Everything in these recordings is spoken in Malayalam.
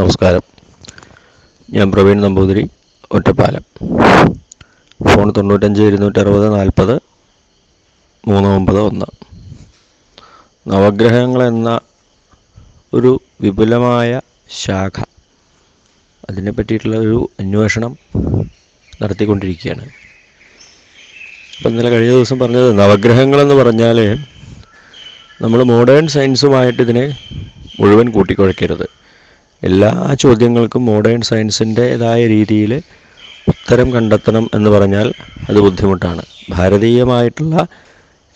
നമസ്കാരം. ഞാൻ പ്രവീൺ നമ്പൂതിരി ഒറ്റപ്പാലം. ഫോൺ തൊണ്ണൂറ്റഞ്ച് ഇരുന്നൂറ്റി അറുപത് നാൽപ്പത് മൂന്ന് ഒമ്പത് ഒന്ന്. നവഗ്രഹങ്ങൾ എന്ന ഒരു വിപുലമായ ശാഖ അതിനെ പറ്റിയിട്ടുള്ള ഒരു അന്വേഷണം നടത്തിക്കൊണ്ടിരിക്കുകയാണ്. അപ്പം ഇന്നലെ കഴിഞ്ഞ ദിവസം പറഞ്ഞത് നവഗ്രഹങ്ങളെന്ന് പറഞ്ഞാൽ നമ്മൾ മോഡേൺ സയൻസുമായിട്ട് ഇതിനെ മുഴുവൻ കൂട്ടിക്കുഴയ്ക്കരുത് എല്ലാ ചോദ്യങ്ങൾക്കും മോഡേൺ സയൻസിന്റെതായ രീതിയിൽ ഉത്തരം കണ്ടെത്തണം എന്ന് പറഞ്ഞാൽ അത് ബുദ്ധിമുട്ടാണ്. ഭാരതീയമായിട്ടുള്ള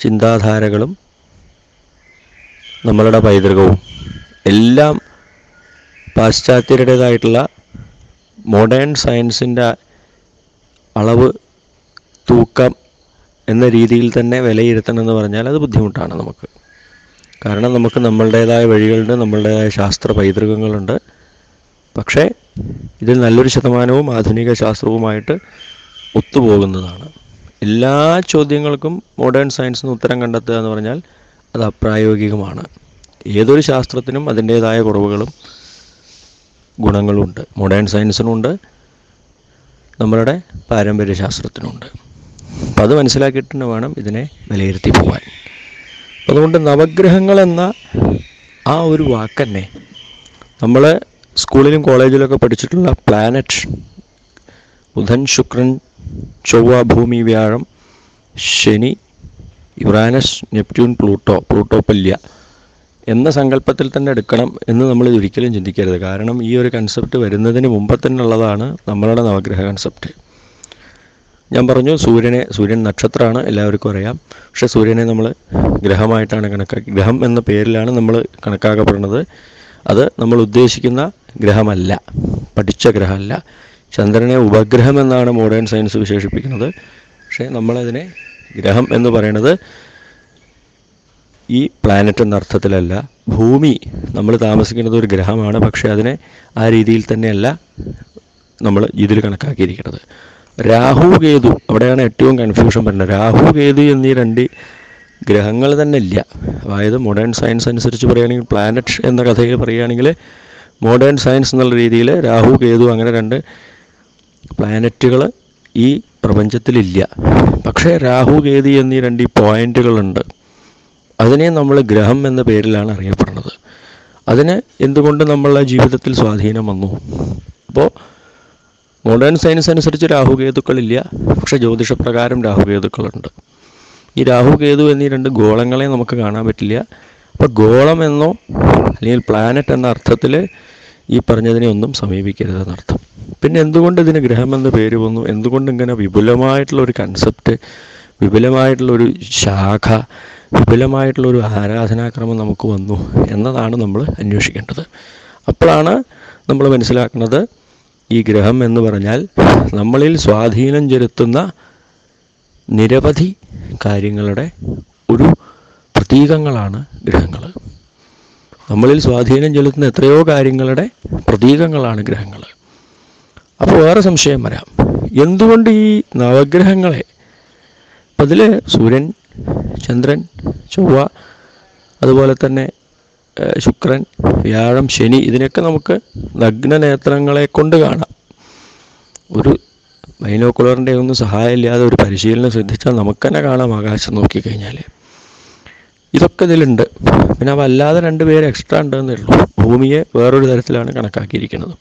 ചിന്താധാരകളും നമ്മളുടെ പൈതൃകവും എല്ലാം പാശ്ചാത്യരുടേതായിട്ടുള്ള മോഡേൺ സയൻസിന്റെ അളവ് തൂക്കം എന്ന രീതിയിൽ തന്നെ വിലയിരുത്തണം എന്ന് പറഞ്ഞാൽ അത് ബുദ്ധിമുട്ടാണ് നമുക്ക്. കാരണം നമുക്ക് നമ്മളുടേതായ വഴികളുണ്ട് നമ്മളുടേതായ ശാസ്ത്ര പൈതൃകങ്ങളുണ്ട്. പക്ഷേ ഇതിൽ നല്ലൊരു ശതമാനവും ആധുനിക ശാസ്ത്രവുമായിട്ട് ഒത്തുപോകുന്നതാണ്. എല്ലാ ചോദ്യങ്ങൾക്കും മോഡേൺ സയൻസിന് ഉത്തരം കണ്ടെത്തുക എന്ന് പറഞ്ഞാൽ അത് അപ്രായോഗികമാണ്. ഏതൊരു ശാസ്ത്രത്തിനും അതിന്റേതായ കുറവുകളും ഗുണങ്ങളുമുണ്ട് മോഡേൺ സയൻസിനുണ്ട് നമ്മളുടെ പാരമ്പര്യ ശാസ്ത്രത്തിനുണ്ട്. അപ്പം അത് മനസ്സിലാക്കിയിട്ട് തന്നെ വേണം ഇതിനെ വിലയിരുത്തി പോകാൻ. അതുകൊണ്ട് നവഗ്രഹങ്ങൾ എന്ന ആ ഒരു വാക്കന്നെ നമ്മൾ സ്കൂളിലും കോളേജിലൊക്കെ പഠിച്ചിട്ടുള്ള പ്ലാനറ്റ് ബുധൻ ശുക്രൻ ചൊവ്വ ഭൂമി വ്യാഴം ശനി യുറാനസ് നെപ്റ്റ്യൂൺ പ്ലൂട്ടോ പ്ലൂട്ടോ പല്യ എന്ന സങ്കല്പത്തിൽ തന്നെ എടുക്കണം എന്ന് നമ്മൾ ഒരിക്കലും ചിന്തിക്കരുത്. കാരണം ഈ ഒരു കൺസെപ്റ്റ് വരുന്നതിന് മുമ്പ് തന്നെ ഉള്ളതാണ് നമ്മളുടെ നവഗ്രഹ കൺസെപ്റ്റ് ഞാൻ പറഞ്ഞു സൂര്യനെ സൂര്യൻ നക്ഷത്രമാണ് എല്ലാവർക്കും അറിയാം. പക്ഷേ സൂര്യനെ നമ്മൾ ഗ്രഹമായിട്ടാണ് കണക്കാക്കി ഗ്രഹം എന്ന പേരിലാണ് നമ്മൾ കണക്കാക്കപ്പെടുന്നത്. അത് നമ്മൾ ഉദ്ദേശിക്കുന്ന ഗ്രഹമല്ല പഠിച്ച ഗ്രഹമല്ല. ചന്ദ്രനെ ഉപഗ്രഹം എന്നാണ് മോഡേൺ സയൻസ് വിശേഷിപ്പിക്കുന്നത്. പക്ഷേ നമ്മളതിനെ ഗ്രഹം എന്ന് പറയുന്നത് ഈ പ്ലാനറ്റ് എന്ന അർത്ഥത്തിലല്ല ഭൂമി. നമ്മൾ താമസിക്കുന്നത് ഒരു ഗ്രഹമാണ് പക്ഷേ അതിനെ ആ രീതിയിൽ തന്നെയല്ല നമ്മൾ ഇതിൽ കണക്കാക്കിയിരിക്കുന്നത്. രാഹു കേതു അവിടെയാണ് ഏറ്റവും കൺഫ്യൂഷൻ വരുന്നത്. രാഹു കേതു എന്നീ രണ്ട് ഗ്രഹങ്ങൾ തന്നെ ഇല്ല. അതായത് മോഡേൺ സയൻസ് അനുസരിച്ച് പറയുകയാണെങ്കിൽ പ്ലാനറ്റ് എന്ന കഥയിൽ പറയുകയാണെങ്കിൽ മോഡേൺ സയൻസ് എന്നുള്ള രീതിയിൽ രാഹു കേതു അങ്ങനെ രണ്ട് പ്ലാനറ്റുകൾ ഈ പ്രപഞ്ചത്തിലില്ല പക്ഷേ രാഹു കേതു എന്നീ രണ്ട് ഈ പോയിന്റുകളുണ്ട് അതിനെ നമ്മൾ ഗ്രഹം എന്ന പേരിലാണ് അറിയപ്പെടുന്നത്. അതിന് എന്തുകൊണ്ട് നമ്മളുടെ ജീവിതത്തിൽ സ്വാധീനം വന്നു? അപ്പോൾ മോഡേൺ സയൻസ് അനുസരിച്ച് രാഹുകേതുക്കളില്ല പക്ഷേ ജ്യോതിഷപ്രകാരം രാഹുകേതുക്കളുണ്ട് ഈ രാഹു കേതു എന്നീ രണ്ട് ഗോളങ്ങളെ നമുക്ക് കാണാൻ പറ്റില്ല. അപ്പോൾ ഗോളം എന്നോ അല്ലെങ്കിൽ പ്ലാനറ്റ് എന്ന അർത്ഥത്തിൽ ഈ പറഞ്ഞതിനെ ഒന്നും സമീപിക്കരുത് എന്നർത്ഥം പിന്നെ എന്തുകൊണ്ട് ഇതിന് ഗ്രഹം എന്ന് പേര് വന്നു? എന്തുകൊണ്ട് ഇങ്ങനെ വിപുലമായിട്ടുള്ള ഒരു കൺസെപ്റ്റ് വിപുലമായിട്ടുള്ള ഒരു ശാഖ വിപുലമായിട്ടുള്ള ഒരു ആരാധനാക്രമം നമുക്ക് വന്നു എന്നതാണ് നമ്മൾ അന്വേഷിക്കേണ്ടത്. അപ്പോഴാണ് നമ്മൾ മനസ്സിലാക്കുന്നത് ഈ ഗ്രഹം എന്ന് പറഞ്ഞാൽ നമ്മളിൽ സ്വാധീനം ചെലുത്തുന്ന നിരവധി കാര്യങ്ങളുടെ ഒരു പ്രതീകങ്ങളാണ് ഗ്രഹങ്ങൾ നമ്മളിൽ സ്വാധീനം ചെലുത്തുന്ന എത്രയോ കാര്യങ്ങളുടെ പ്രതീകങ്ങളാണ് ഗ്രഹങ്ങൾ അപ്പോൾ വേറെ സംശയം വരാം. എന്തുകൊണ്ട് ഈ നവഗ്രഹങ്ങളെ അപ്പം അതിൽ സൂര്യൻ ചന്ദ്രൻ ചൊവ്വ അതുപോലെ തന്നെ ശുക്രൻ വ്യാഴം ശനി ഇതിനൊക്കെ നമുക്ക് നഗ്നനേത്രങ്ങളെ കൊണ്ട് കാണാം. ഒരു ബൈനോക്കുലറിന്റെ ഒന്നും സഹായമില്ലാതെ ഒരു പരിശീലനം ശ്രദ്ധിച്ചാൽ നമുക്ക് തന്നെ കാണാം ആകാശം നോക്കിക്കഴിഞ്ഞാൽ ഇതൊക്കെ ഇതിലുണ്ട്. പിന്നെ അവ അല്ലാതെ രണ്ട് പേര് എക്സ്ട്രാ ഉണ്ടെന്നേ ഉള്ളൂ. ഭൂമിയെ വേറൊരു തരത്തിലാണ് കണക്കാക്കിയിരിക്കുന്നത്.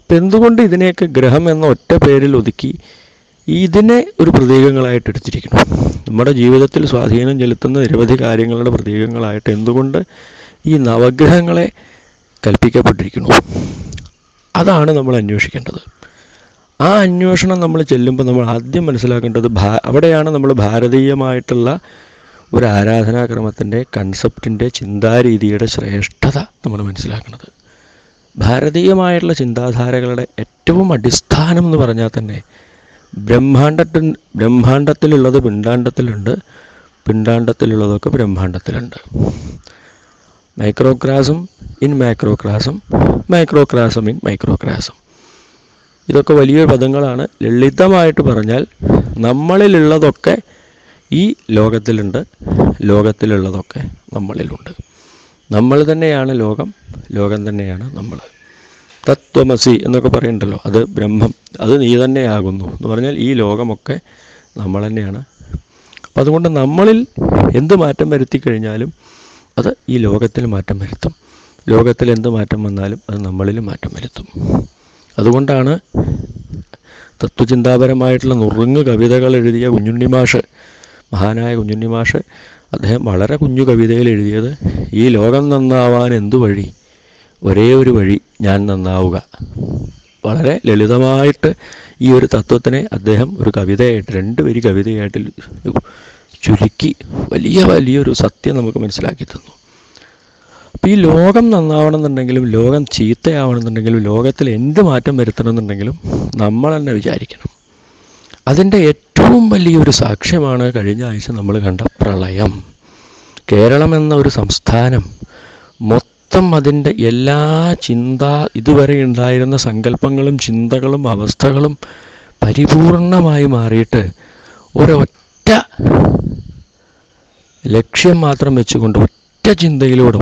അപ്പം എന്തുകൊണ്ട് ഇതിനെയൊക്കെ ഗ്രഹം എന്ന ഒറ്റ പേരിൽ ഒതുക്കി ഇതിനെ ഒരു പ്രതീകങ്ങളായിട്ട് എടുത്തിരിക്കുന്നു? നമ്മുടെ ജീവിതത്തിൽ സ്വാധീനം ചെലുത്തുന്ന നിരവധി കാര്യങ്ങളുടെ പ്രതീകങ്ങളായിട്ട് എന്തുകൊണ്ട് ഈ നവഗ്രഹങ്ങളെ കൽപ്പിക്കപ്പെട്ടിരിക്കുന്നു? അതാണ് നമ്മൾ അന്വേഷിക്കേണ്ടത്. ആ അന്വേഷണം നമ്മൾ ചെല്ലുമ്പോൾ നമ്മൾ ആദ്യം മനസ്സിലാക്കേണ്ടത് അവിടെയാണ് നമ്മൾ ഭാരതീയമായിട്ടുള്ള ഒരു ആരാധനാക്രമത്തിന്റെ കൺസെപ്റ്റിന്റെ ചിന്താരീതിയുടെ ശ്രേഷ്ഠത നമ്മൾ മനസ്സിലാക്കുന്നത്. ഭാരതീയമായിട്ടുള്ള ചിന്താധാരകളുടെ ഏറ്റവും അടിസ്ഥാനം എന്ന് പറഞ്ഞാൽ തന്നെ ബ്രഹ്മാണ്ടത്തിൽ ബ്രഹ്മാണ്ടത്തിലുള്ളത് പിണ്ടാണ്ടത്തിലുണ്ട് പിണ്ടാണ്ടത്തിലുള്ളതൊക്കെ ബ്രഹ്മാണ്ടത്തിലുണ്ട്. Microcosm in microcosm microcosm in microcosm ഇതൊക്കെ വലിയ പദങ്ങളാണ്. ലളിതമായിട്ട് പറഞ്ഞാൽ നമ്മളിലുള്ളതൊക്കെ ഈ ലോകത്തിലുണ്ട് ലോകത്തിലുള്ളതൊക്കെ നമ്മളിലുണ്ട്. നമ്മൾ തന്നെയാണ് ലോകം ലോകം തന്നെയാണ് നമ്മൾ. തത്വമസി എന്നൊക്കെ പറയുന്നുണ്ടല്ലോ അത് ബ്രഹ്മം അത് നീ തന്നെയാകുന്നു എന്ന് പറഞ്ഞാൽ ഈ ലോകമൊക്കെ നമ്മൾ തന്നെയാണ്. അപ്പം അതുകൊണ്ട് നമ്മളിൽ എന്ത് മാറ്റം വരുത്തി കഴിഞ്ഞാലും അത് ഈ ലോകത്തിൽ മാറ്റം വരുത്തും. ലോകത്തിൽ എന്ത് മാറ്റം വന്നാലും അത് നമ്മളിൽ മാറ്റം വരുത്തും. അതുകൊണ്ടാണ് തത്വചിന്താപരമായിട്ടുള്ള നുറുങ്ങ് കവിതകൾ എഴുതിയ കുഞ്ഞുണ്ണി മാഷ് മഹാനായ കുഞ്ഞുണ്ണി മാഷ് അദ്ദേഹം വളരെ കുഞ്ഞു കവിതയിൽ എഴുതിയത് ഈ ലോകം നന്നാവാൻ എന്തു വഴി? ഒരേ ഒരു വഴി ഞാൻ നന്നാവുക. വളരെ ലളിതമായിട്ട് ഈ ഒരു തത്വത്തിനെ അദ്ദേഹം ഒരു കവിതയായിട്ട് രണ്ട് വരി കവിതയായിട്ട് ചുരുക്കി വലിയ വലിയൊരു സത്യം നമുക്ക് മനസ്സിലാക്കി തന്നു. അപ്പോൾ ഈ ലോകം നന്നാവണമെന്നുണ്ടെങ്കിലും ലോകം ചീത്തയാവണമെന്നുണ്ടെങ്കിലും ലോകത്തിൽ എന്ത് മാറ്റം വരുത്തണമെന്നുണ്ടെങ്കിലും നമ്മൾ തന്നെ വിചാരിക്കണം. അതിന്റെ ഏറ്റവും വലിയൊരു സാക്ഷ്യമാണ് കഴിഞ്ഞ ആഴ്ച നമ്മൾ കണ്ട പ്രളയം. കേരളം എന്ന ഒരു സംസ്ഥാനം മൊത്തം അതിന്റെ എല്ലാ ചിന്ത ഇതുവരെ ഉണ്ടായിരുന്ന സങ്കല്പങ്ങളും ചിന്തകളും അവസ്ഥകളും പരിപൂർണമായി മാറിയിട്ട് ഒരൊറ്റ ലക്ഷ്യം മാത്രം വെച്ചുകൊണ്ട് ഒറ്റ ചിന്തയിലൂടെ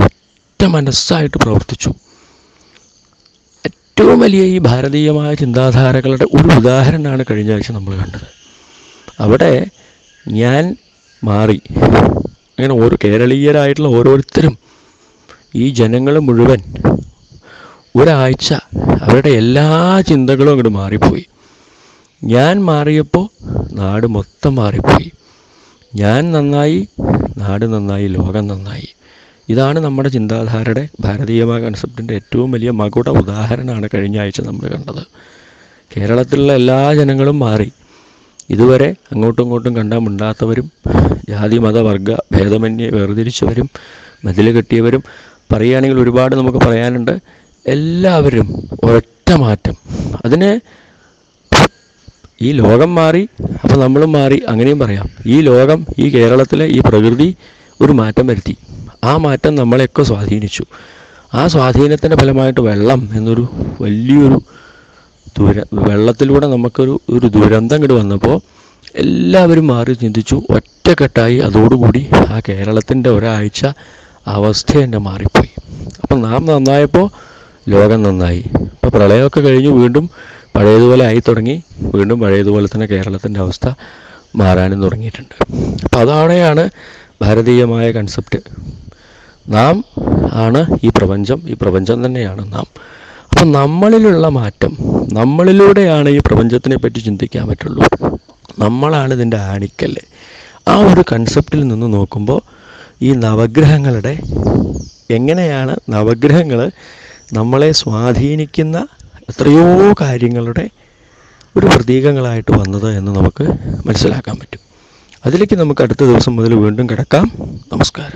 ഒറ്റ മനസ്സായിട്ട് പ്രവർത്തിച്ചു. ഏറ്റവും വലിയ ഈ ഭാരതീയമായ ചിന്താധാരകളുടെ ഒരു ഉദാഹരണമാണ് കഴിഞ്ഞ ആഴ്ച നമ്മൾ കണ്ടത്. അവിടെ ഞാൻ മാറി. അങ്ങനെ ഓരോ കേരളീയരായിട്ടുള്ള ഓരോരുത്തരും ഈ ജനങ്ങൾ മുഴുവൻ ഒരാഴ്ച അവരുടെ എല്ലാ ചിന്തകളും അങ്ങോട്ട് മാറിപ്പോയി. ഞാൻ മാറിയപ്പോൾ നാട് മൊത്തം മാറിപ്പോയി. ഞാൻ നന്നായി നാട് നന്നായി ലോകം നന്നായി. ഇതാണ് നമ്മുടെ ചിന്താധാരയുടെ ഭാരതീയമായ കൺസെപ്റ്റിന്റെ ഏറ്റവും വലിയ മകുട ഉദാഹരണമാണ് കഴിഞ്ഞ ആഴ്ച നമ്മൾ കണ്ടത്. കേരളത്തിലുള്ള എല്ലാ ജനങ്ങളും മാറി. ഇതുവരെ അങ്ങോട്ടും ഇങ്ങോട്ടും കണ്ടാൽ മിണ്ടാത്തവരും ജാതി മത വർഗ ഭേദമന്യേ വേർതിരിച്ചവരും മതിൽ കെട്ടിയവരും പറയുകയാണെങ്കിൽ ഒരുപാട് നമുക്ക് പറയാനുണ്ട്. എല്ലാവരും ഒരൊറ്റ മാറ്റം. അതിനെ ഈ ലോകം മാറി അപ്പോൾ നമ്മളും മാറി അങ്ങനെയും പറയാം. ഈ ലോകം ഈ കേരളത്തിലെ ഈ പ്രകൃതി ഒരു മാറ്റം വരുത്തി. ആ മാറ്റം നമ്മളെയൊക്കെ സ്വാധീനിച്ചു. ആ സ്വാധീനത്തിന്റെ ഫലമായിട്ട് വെള്ളം എന്നൊരു വലിയൊരു ദുര വെള്ളത്തിലൂടെ നമുക്കൊരു ഒരു ദുരന്തം ഇങ്ങോട്ട് വന്നപ്പോൾ എല്ലാവരും മാറി ചിന്തിച്ചു. ഒറ്റക്കെട്ടായി അതോടുകൂടി ആ കേരളത്തിന്റെ ഒരാഴ്ച അവസ്ഥ തന്നെ മാറിപ്പോയി. അപ്പം നാം നന്നായപ്പോൾ ലോകം നന്നായി. ഇപ്പോൾ പ്രളയമൊക്കെ കഴിഞ്ഞ് വീണ്ടും പഴയതുപോലെ ആയി തുടങ്ങി. വീണ്ടും പഴയതുപോലെ തന്നെ കേരളത്തിന്റെ അവസ്ഥ മാറാനും തുടങ്ങിയിട്ടുണ്ട്. അപ്പോൾ അതാണെയാണ് ഭാരതീയമായ കൺസെപ്റ്റ് നാം ആണ് ഈ പ്രപഞ്ചം. ഈ പ്രപഞ്ചം തന്നെയാണ് നാം. അപ്പം നമ്മളിലുള്ള മാറ്റം നമ്മളിലൂടെയാണ് ഈ പ്രപഞ്ചത്തിനെ പറ്റി ചിന്തിക്കാൻ പറ്റുള്ളൂ. നമ്മളാണ് ഇതിന്റെ ആണിക്കല്ല്. ആ ഒരു കൺസെപ്റ്റിൽ നിന്ന് നോക്കുമ്പോൾ ഈ നവഗ്രഹങ്ങളുടെ എങ്ങനെയാണ് നവഗ്രഹങ്ങൾ നമ്മളെ സ്വാധീനിക്കുന്ന എത്രയോ കാര്യങ്ങളുടെ ഒരു പ്രതീകങ്ങളായിട്ട് വന്നത് എന്ന് നമുക്ക് മനസ്സിലാക്കാൻ പറ്റും. അതിലേക്ക് നമുക്ക് അടുത്ത ദിവസം മുതൽ വീണ്ടും കിടക്കാം. നമസ്കാരം.